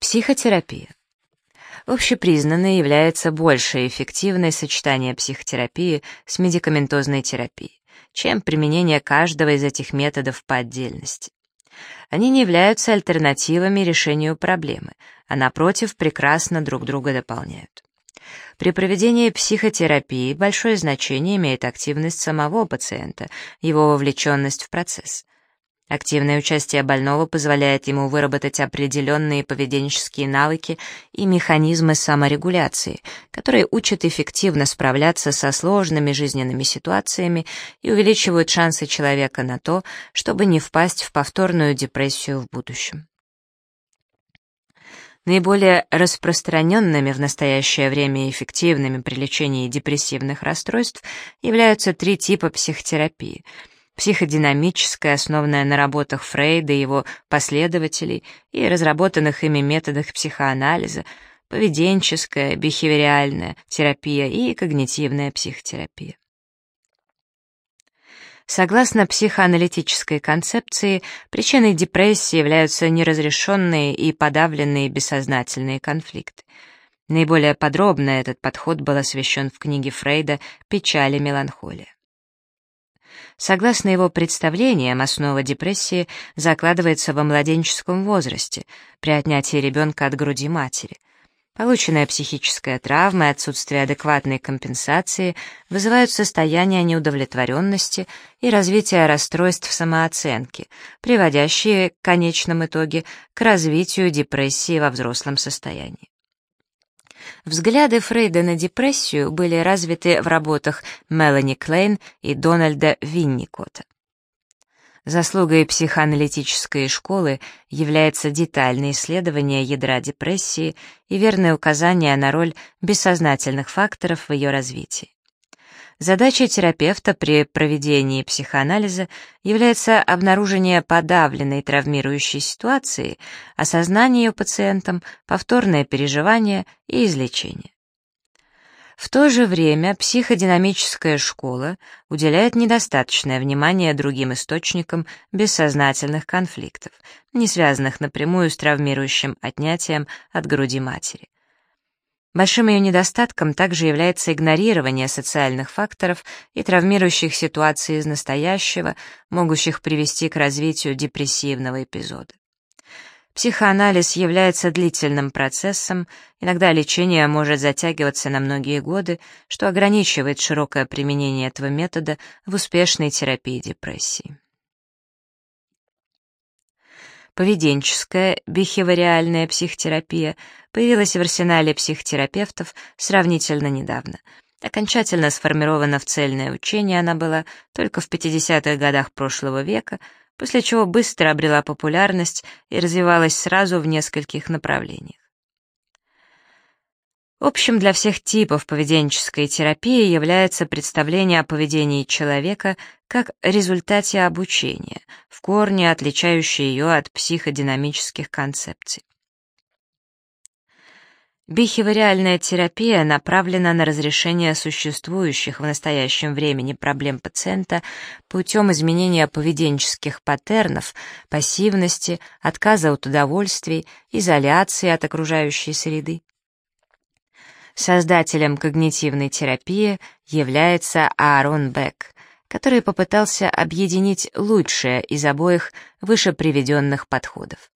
Психотерапия. Общепризнанной является большее эффективное сочетание психотерапии с медикаментозной терапией, чем применение каждого из этих методов по отдельности. Они не являются альтернативами решению проблемы, а напротив прекрасно друг друга дополняют. При проведении психотерапии большое значение имеет активность самого пациента, его вовлеченность в процесс. Активное участие больного позволяет ему выработать определенные поведенческие навыки и механизмы саморегуляции, которые учат эффективно справляться со сложными жизненными ситуациями и увеличивают шансы человека на то, чтобы не впасть в повторную депрессию в будущем. Наиболее распространенными в настоящее время и эффективными при лечении депрессивных расстройств являются три типа психотерапии — психодинамическая, основанная на работах Фрейда и его последователей и разработанных ими методах психоанализа, поведенческая, бихевиориальная терапия и когнитивная психотерапия. Согласно психоаналитической концепции, причиной депрессии являются неразрешенные и подавленные бессознательные конфликты. Наиболее подробно этот подход был освещен в книге Фрейда «Печаль и меланхолия». Согласно его представлениям, основа депрессии закладывается во младенческом возрасте, при отнятии ребенка от груди матери. Полученная психическая травма и отсутствие адекватной компенсации вызывают состояние неудовлетворенности и развитие расстройств самооценки, приводящие в конечном итоге к развитию депрессии во взрослом состоянии. Взгляды Фрейда на депрессию были развиты в работах Мелани Клейн и Дональда Винникота. Заслугой психоаналитической школы является детальное исследование ядра депрессии и верное указание на роль бессознательных факторов в ее развитии. Задачей терапевта при проведении психоанализа является обнаружение подавленной травмирующей ситуации, осознание ее пациентом, повторное переживание и излечение. В то же время психодинамическая школа уделяет недостаточное внимание другим источникам бессознательных конфликтов, не связанных напрямую с травмирующим отнятием от груди матери. Большим ее недостатком также является игнорирование социальных факторов и травмирующих ситуаций из настоящего, могущих привести к развитию депрессивного эпизода. Психоанализ является длительным процессом, иногда лечение может затягиваться на многие годы, что ограничивает широкое применение этого метода в успешной терапии депрессии. Поведенческая, бихевариальная психотерапия появилась в арсенале психотерапевтов сравнительно недавно. Окончательно сформирована в цельное учение она была только в 50-х годах прошлого века, после чего быстро обрела популярность и развивалась сразу в нескольких направлениях. Общим для всех типов поведенческой терапии является представление о поведении человека как результате обучения, в корне отличающее ее от психодинамических концепций. Бихевиориальная терапия направлена на разрешение существующих в настоящем времени проблем пациента путем изменения поведенческих паттернов, пассивности, отказа от удовольствий, изоляции от окружающей среды. Создателем когнитивной терапии является Аарон Бек, который попытался объединить лучшее из обоих выше приведенных подходов.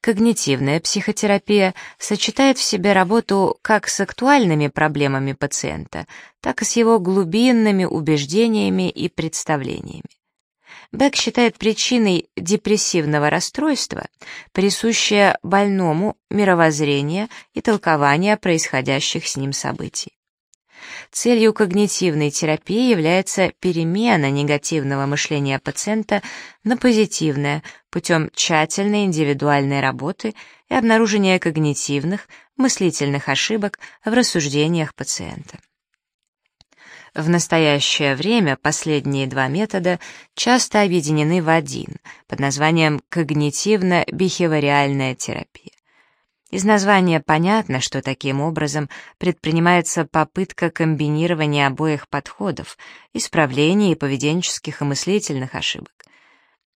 Когнитивная психотерапия сочетает в себе работу как с актуальными проблемами пациента, так и с его глубинными убеждениями и представлениями. Бек считает причиной депрессивного расстройства присущее больному мировоззрение и толкование происходящих с ним событий. Целью когнитивной терапии является перемена негативного мышления пациента на позитивное путем тщательной индивидуальной работы и обнаружения когнитивных, мыслительных ошибок в рассуждениях пациента. В настоящее время последние два метода часто объединены в один под названием когнитивно-бихевиориальная терапия. Из названия понятно, что таким образом предпринимается попытка комбинирования обоих подходов, исправления и поведенческих и мыслительных ошибок.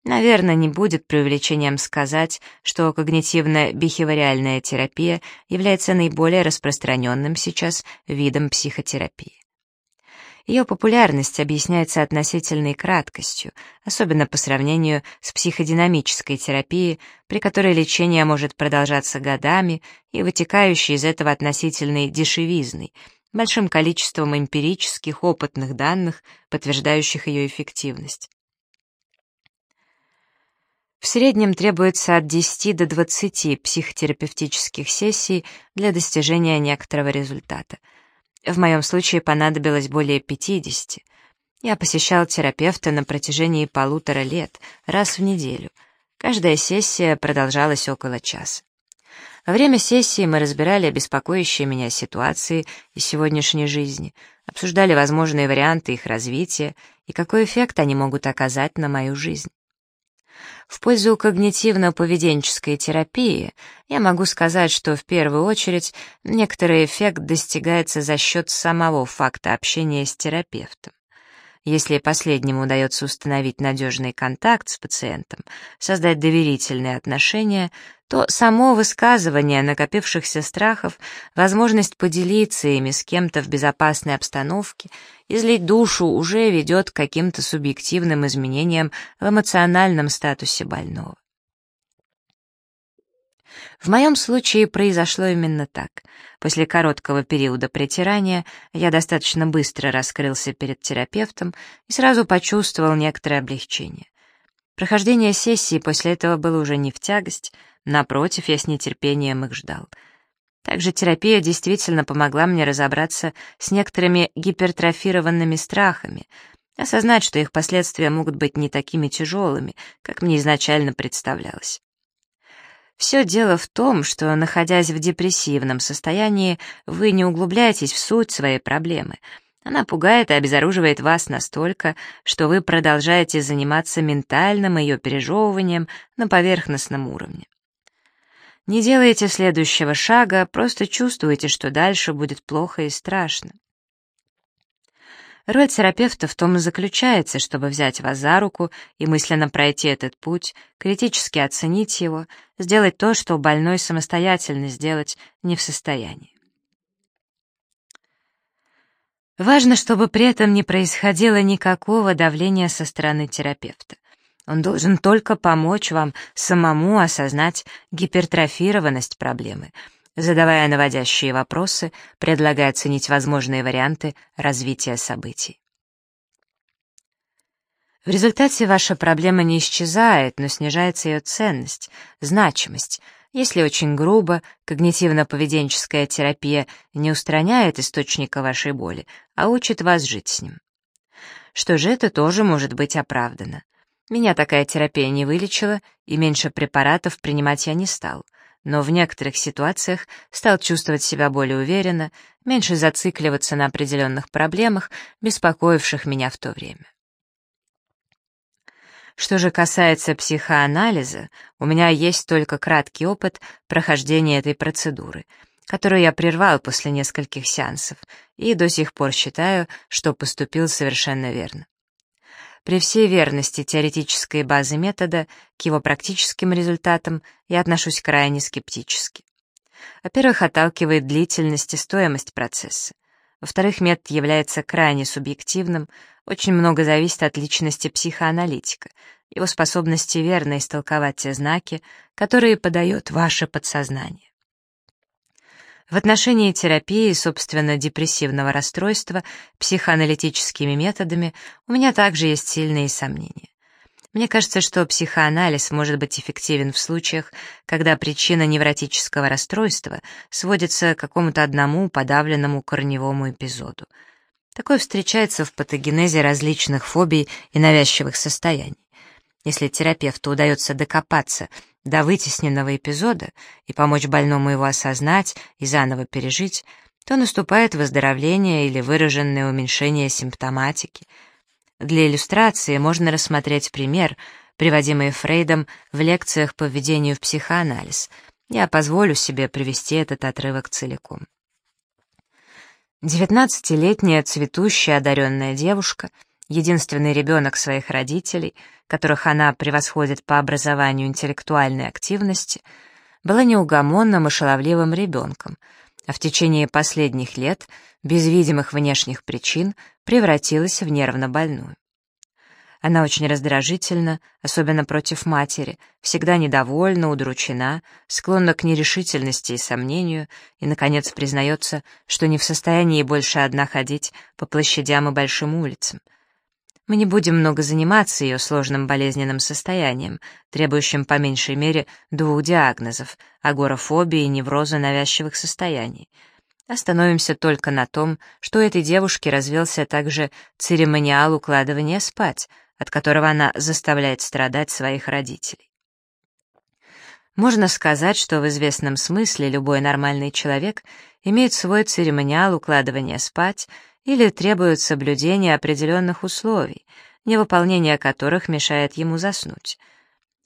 Наверное, не будет преувеличением сказать, что когнитивно-бихевиоральная терапия является наиболее распространенным сейчас видом психотерапии. Ее популярность объясняется относительной краткостью, особенно по сравнению с психодинамической терапией, при которой лечение может продолжаться годами и вытекающей из этого относительной дешевизной, большим количеством эмпирических опытных данных, подтверждающих ее эффективность. В среднем требуется от 10 до 20 психотерапевтических сессий для достижения некоторого результата. В моем случае понадобилось более 50. Я посещал терапевта на протяжении полутора лет, раз в неделю. Каждая сессия продолжалась около часа. Во время сессии мы разбирали беспокоящие меня ситуации из сегодняшней жизни, обсуждали возможные варианты их развития и какой эффект они могут оказать на мою жизнь. В пользу когнитивно-поведенческой терапии я могу сказать, что в первую очередь некоторый эффект достигается за счет самого факта общения с терапевтом. Если последнему удается установить надежный контакт с пациентом, создать доверительные отношения, то само высказывание накопившихся страхов, возможность поделиться ими с кем-то в безопасной обстановке, излить душу уже ведет к каким-то субъективным изменениям в эмоциональном статусе больного. В моем случае произошло именно так. После короткого периода притирания я достаточно быстро раскрылся перед терапевтом и сразу почувствовал некоторое облегчение. Прохождение сессии после этого было уже не в тягость, напротив, я с нетерпением их ждал. Также терапия действительно помогла мне разобраться с некоторыми гипертрофированными страхами, осознать, что их последствия могут быть не такими тяжелыми, как мне изначально представлялось. Все дело в том, что, находясь в депрессивном состоянии, вы не углубляетесь в суть своей проблемы. Она пугает и обезоруживает вас настолько, что вы продолжаете заниматься ментальным ее пережевыванием на поверхностном уровне. Не делайте следующего шага, просто чувствуете, что дальше будет плохо и страшно. Роль терапевта в том и заключается, чтобы взять вас за руку и мысленно пройти этот путь, критически оценить его, сделать то, что больной самостоятельно сделать не в состоянии. Важно, чтобы при этом не происходило никакого давления со стороны терапевта. Он должен только помочь вам самому осознать гипертрофированность проблемы — задавая наводящие вопросы, предлагая оценить возможные варианты развития событий. В результате ваша проблема не исчезает, но снижается ее ценность, значимость. Если очень грубо, когнитивно-поведенческая терапия не устраняет источника вашей боли, а учит вас жить с ним. Что же это тоже может быть оправдано. Меня такая терапия не вылечила, и меньше препаратов принимать я не стал — но в некоторых ситуациях стал чувствовать себя более уверенно, меньше зацикливаться на определенных проблемах, беспокоивших меня в то время. Что же касается психоанализа, у меня есть только краткий опыт прохождения этой процедуры, которую я прервал после нескольких сеансов, и до сих пор считаю, что поступил совершенно верно. При всей верности теоретической базы метода к его практическим результатам я отношусь крайне скептически. Во-первых, отталкивает длительность и стоимость процесса. Во-вторых, метод является крайне субъективным, очень много зависит от личности психоаналитика, его способности верно истолковать те знаки, которые подает ваше подсознание. В отношении терапии, собственно, депрессивного расстройства психоаналитическими методами у меня также есть сильные сомнения. Мне кажется, что психоанализ может быть эффективен в случаях, когда причина невротического расстройства сводится к какому-то одному подавленному корневому эпизоду. Такое встречается в патогенезе различных фобий и навязчивых состояний. Если терапевту удается докопаться до вытесненного эпизода и помочь больному его осознать и заново пережить, то наступает выздоровление или выраженное уменьшение симптоматики. Для иллюстрации можно рассмотреть пример, приводимый Фрейдом в лекциях по введению в психоанализ. Я позволю себе привести этот отрывок целиком. Девятнадцатилетняя цветущая одаренная девушка единственный ребенок своих родителей, которых она превосходит по образованию интеллектуальной активности, была неугомонным и шаловливым ребенком, а в течение последних лет, без видимых внешних причин, превратилась в нервно больную. Она очень раздражительна, особенно против матери, всегда недовольна, удручена, склонна к нерешительности и сомнению, и, наконец, признается, что не в состоянии больше одна ходить по площадям и большим улицам. Мы не будем много заниматься ее сложным болезненным состоянием, требующим по меньшей мере двух диагнозов — агорафобии и невроза навязчивых состояний — Остановимся только на том, что у этой девушки развился также церемониал укладывания спать, от которого она заставляет страдать своих родителей. Можно сказать, что в известном смысле любой нормальный человек имеет свой церемониал укладывания спать или требует соблюдения определенных условий, невыполнение которых мешает ему заснуть.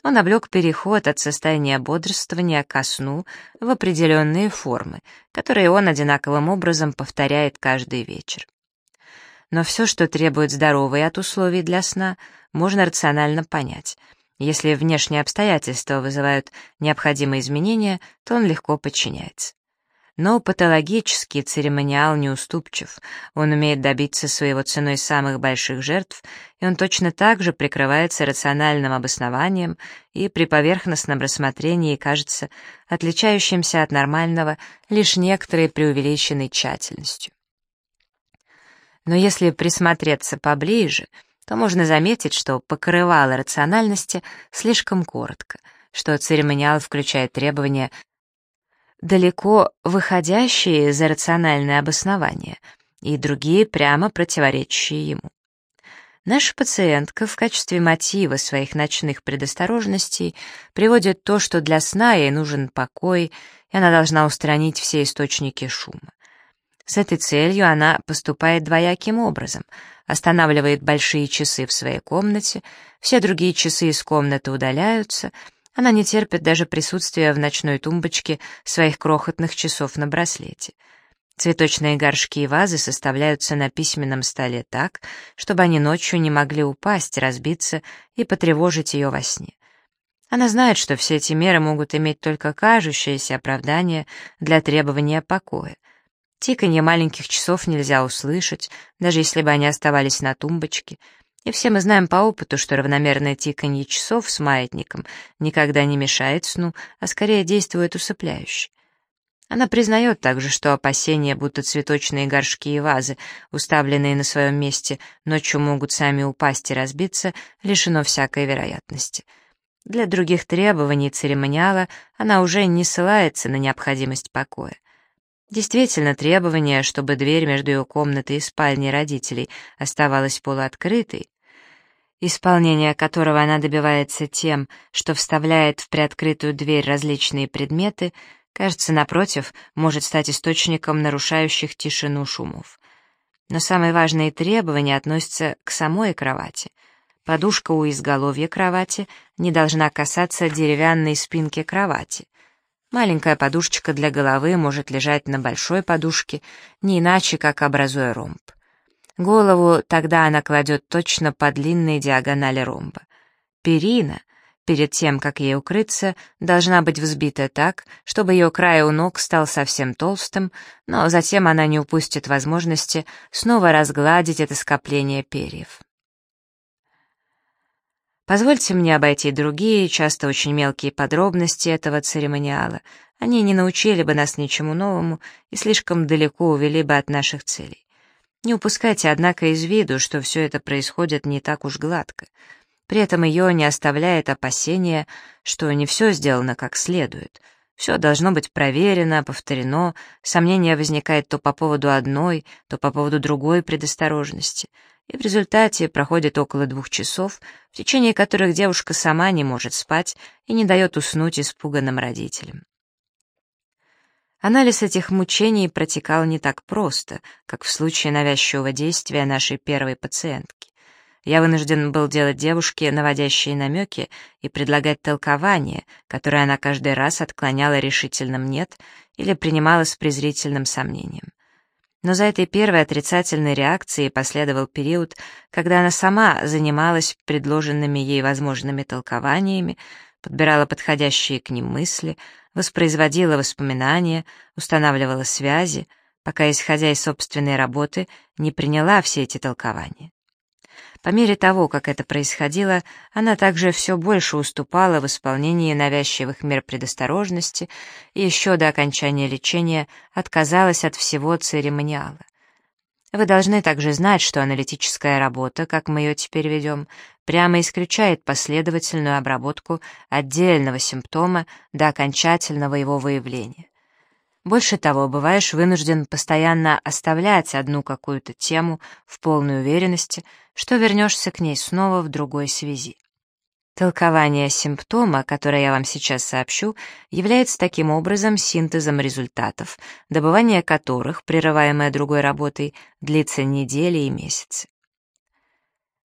Он облег переход от состояния бодрствования ко сну в определенные формы, которые он одинаковым образом повторяет каждый вечер. Но все, что требует здоровой от условий для сна, можно рационально понять. Если внешние обстоятельства вызывают необходимые изменения, то он легко подчиняется. Но патологический церемониал неуступчив, он умеет добиться своего ценой самых больших жертв, и он точно так же прикрывается рациональным обоснованием и при поверхностном рассмотрении кажется отличающимся от нормального лишь некоторой преувеличенной тщательностью. Но если присмотреться поближе, то можно заметить, что покрывало рациональности слишком коротко, что церемониал включает требования, далеко выходящие за рациональное обоснование, и другие прямо противоречащие ему. Наша пациентка в качестве мотива своих ночных предосторожностей приводит то, что для сна ей нужен покой, и она должна устранить все источники шума. С этой целью она поступает двояким образом, останавливает большие часы в своей комнате, все другие часы из комнаты удаляются, она не терпит даже присутствия в ночной тумбочке своих крохотных часов на браслете. Цветочные горшки и вазы составляются на письменном столе так, чтобы они ночью не могли упасть, разбиться и потревожить ее во сне. Она знает, что все эти меры могут иметь только кажущееся оправдание для требования покоя. Тиканье маленьких часов нельзя услышать, даже если бы они оставались на тумбочке. И все мы знаем по опыту, что равномерное тиканье часов с маятником никогда не мешает сну, а скорее действует усыпляюще. Она признает также, что опасения, будто цветочные горшки и вазы, уставленные на своем месте, ночью могут сами упасть и разбиться, лишено всякой вероятности. Для других требований церемониала она уже не ссылается на необходимость покоя. Действительно, требование, чтобы дверь между ее комнатой и спальней родителей оставалась полуоткрытой, исполнение которого она добивается тем, что вставляет в приоткрытую дверь различные предметы, кажется, напротив, может стать источником нарушающих тишину шумов. Но самые важные требования относятся к самой кровати. Подушка у изголовья кровати не должна касаться деревянной спинки кровати. Маленькая подушечка для головы может лежать на большой подушке, не иначе, как образуя ромб. Голову тогда она кладет точно по длинной диагонали ромба. Перина, перед тем, как ей укрыться, должна быть взбита так, чтобы ее край у ног стал совсем толстым, но затем она не упустит возможности снова разгладить это скопление перьев. Позвольте мне обойти другие, часто очень мелкие подробности этого церемониала. Они не научили бы нас ничему новому и слишком далеко увели бы от наших целей. Не упускайте, однако, из виду, что все это происходит не так уж гладко. При этом ее не оставляет опасения, что не все сделано как следует. Все должно быть проверено, повторено, сомнение возникает то по поводу одной, то по поводу другой предосторожности — и в результате проходит около двух часов, в течение которых девушка сама не может спать и не дает уснуть испуганным родителям. Анализ этих мучений протекал не так просто, как в случае навязчивого действия нашей первой пациентки. Я вынужден был делать девушке наводящие намеки и предлагать толкование, которое она каждый раз отклоняла решительным «нет» или принимала с презрительным сомнением. Но за этой первой отрицательной реакцией последовал период, когда она сама занималась предложенными ей возможными толкованиями, подбирала подходящие к ним мысли, воспроизводила воспоминания, устанавливала связи, пока, исходя из собственной работы, не приняла все эти толкования. По мере того, как это происходило, она также все больше уступала в исполнении навязчивых мер предосторожности и еще до окончания лечения отказалась от всего церемониала. Вы должны также знать, что аналитическая работа, как мы ее теперь ведем, прямо исключает последовательную обработку отдельного симптома до окончательного его выявления. Больше того, бываешь вынужден постоянно оставлять одну какую-то тему в полной уверенности, что вернешься к ней снова в другой связи. Толкование симптома, которое я вам сейчас сообщу, является таким образом синтезом результатов, добывание которых, прерываемое другой работой, длится недели и месяцы.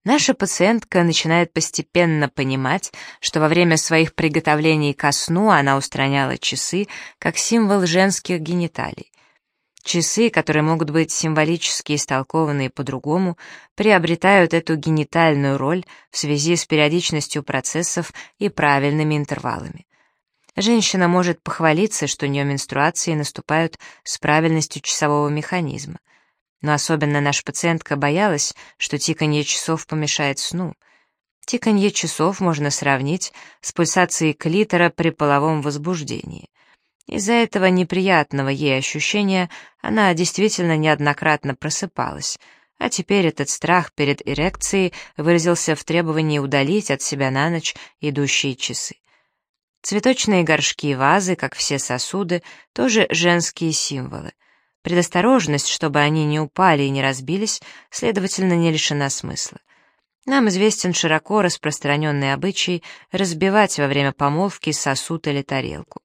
Наша пациентка начинает постепенно понимать, что во время своих приготовлений ко сну она устраняла часы как символ женских гениталий. Часы, которые могут быть символически истолкованы по-другому, приобретают эту генитальную роль в связи с периодичностью процессов и правильными интервалами. Женщина может похвалиться, что у нее менструации наступают с правильностью часового механизма. Но особенно наша пациентка боялась, что тиканье часов помешает сну. Тиканье часов можно сравнить с пульсацией клитора при половом возбуждении. Из-за этого неприятного ей ощущения она действительно неоднократно просыпалась, а теперь этот страх перед эрекцией выразился в требовании удалить от себя на ночь идущие часы. Цветочные горшки и вазы, как все сосуды, тоже женские символы — Предосторожность, чтобы они не упали и не разбились, следовательно, не лишена смысла. Нам известен широко распространенный обычай разбивать во время помолвки сосуд или тарелку.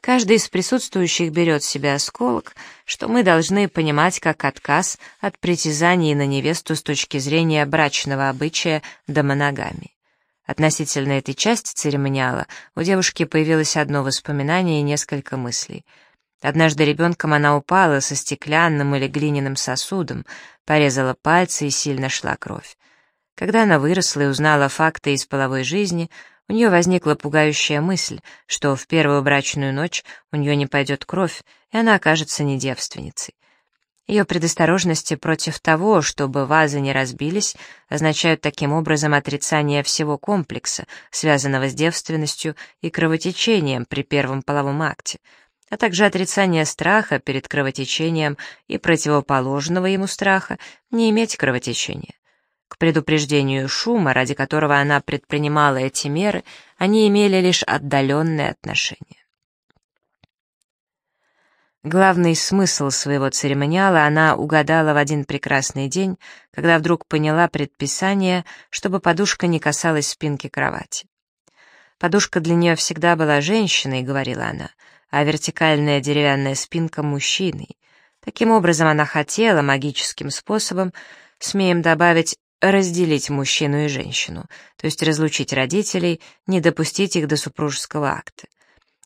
Каждый из присутствующих берет себе осколок, что мы должны понимать как отказ от притязаний на невесту с точки зрения брачного обычая до моногамии. Относительно этой части церемониала у девушки появилось одно воспоминание и несколько мыслей — Однажды ребенком она упала со стеклянным или глиняным сосудом, порезала пальцы и сильно шла кровь. Когда она выросла и узнала факты из половой жизни, у нее возникла пугающая мысль, что в первую брачную ночь у нее не пойдет кровь, и она окажется не девственницей. Ее предосторожности против того, чтобы вазы не разбились, означают таким образом отрицание всего комплекса, связанного с девственностью и кровотечением при первом половом акте — а также отрицание страха перед кровотечением и противоположного ему страха не иметь кровотечения. К предупреждению шума, ради которого она предпринимала эти меры, они имели лишь отдаленное отношение. Главный смысл своего церемониала она угадала в один прекрасный день, когда вдруг поняла предписание, чтобы подушка не касалась спинки кровати. Подушка для нее всегда была женщиной, говорила она, — а вертикальная деревянная спинка мужчиной. Таким образом, она хотела магическим способом, смеем добавить, разделить мужчину и женщину, то есть разлучить родителей, не допустить их до супружеского акта.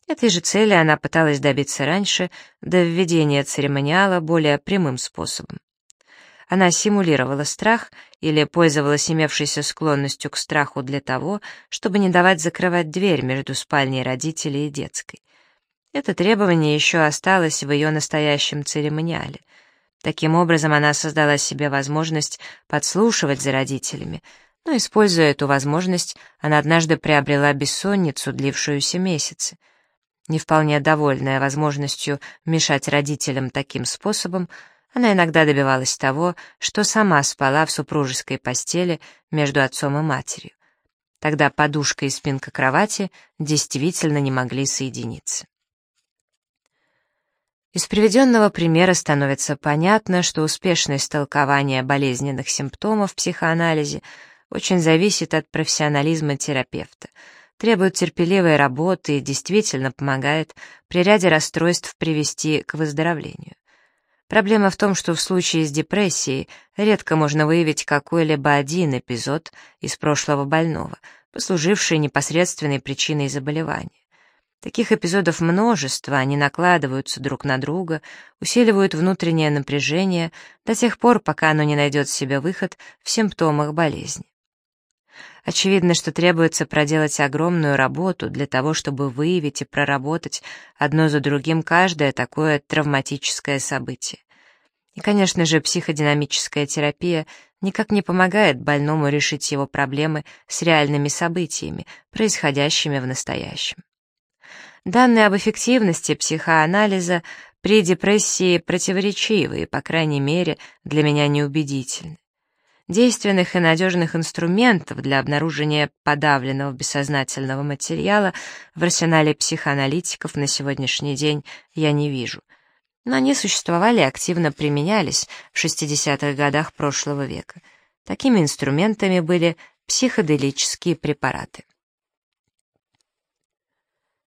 Этой же цели она пыталась добиться раньше, до введения церемониала более прямым способом. Она симулировала страх или пользовалась имевшейся склонностью к страху для того, чтобы не давать закрывать дверь между спальней родителей и детской. Это требование еще осталось в ее настоящем церемониале. Таким образом, она создала себе возможность подслушивать за родителями, но, используя эту возможность, она однажды приобрела бессонницу, длившуюся месяцы. Не вполне довольная возможностью мешать родителям таким способом, она иногда добивалась того, что сама спала в супружеской постели между отцом и матерью. Тогда подушка и спинка кровати действительно не могли соединиться. Из приведенного примера становится понятно, что успешность толкования болезненных симптомов в психоанализе очень зависит от профессионализма терапевта, требует терпеливой работы и действительно помогает при ряде расстройств привести к выздоровлению. Проблема в том, что в случае с депрессией редко можно выявить какой-либо один эпизод из прошлого больного, послуживший непосредственной причиной заболевания. Таких эпизодов множество, они накладываются друг на друга, усиливают внутреннее напряжение до тех пор, пока оно не найдет себе выход в симптомах болезни. Очевидно, что требуется проделать огромную работу для того, чтобы выявить и проработать одно за другим каждое такое травматическое событие. И, конечно же, психодинамическая терапия никак не помогает больному решить его проблемы с реальными событиями, происходящими в настоящем. Данные об эффективности психоанализа при депрессии противоречивы и, по крайней мере, для меня неубедительны. Действенных и надежных инструментов для обнаружения подавленного бессознательного материала в арсенале психоаналитиков на сегодняшний день я не вижу. Но они существовали и активно применялись в 60-х годах прошлого века. Такими инструментами были психоделические препараты.